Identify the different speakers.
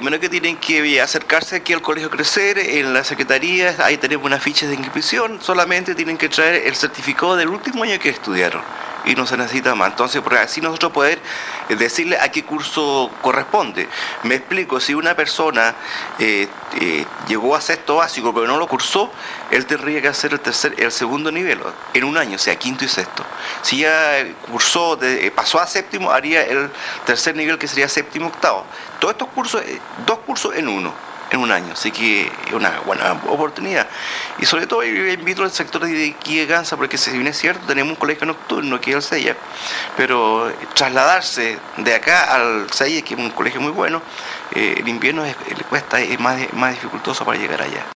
Speaker 1: primero que tienen que acercarse aquí al Colegio Crecer, en la Secretaría, ahí tenemos unas fichas de inscripción, solamente tienen que traer el certificado del último año que estudiaron y no se necesita más. Entonces, por así nosotros poder eh, decirle a qué curso corresponde. Me explico, si una persona eh, eh, llegó a sexto básico pero no lo cursó, él tendría que hacer el tercer, el segundo nivel en un año, o sea, quinto y sexto. Si ya cursó, pasó a séptimo, haría el tercer nivel que sería séptimo octavo. Todos estos cursos, dos cursos en uno en un año. Así que es una buena oportunidad. Y sobre todo invito al sector de Gansa, porque si bien es cierto, tenemos un colegio nocturno aquí al Sella, pero trasladarse de acá al Sella, que es un colegio muy bueno, eh, el invierno le cuesta, es más, más dificultoso para llegar allá.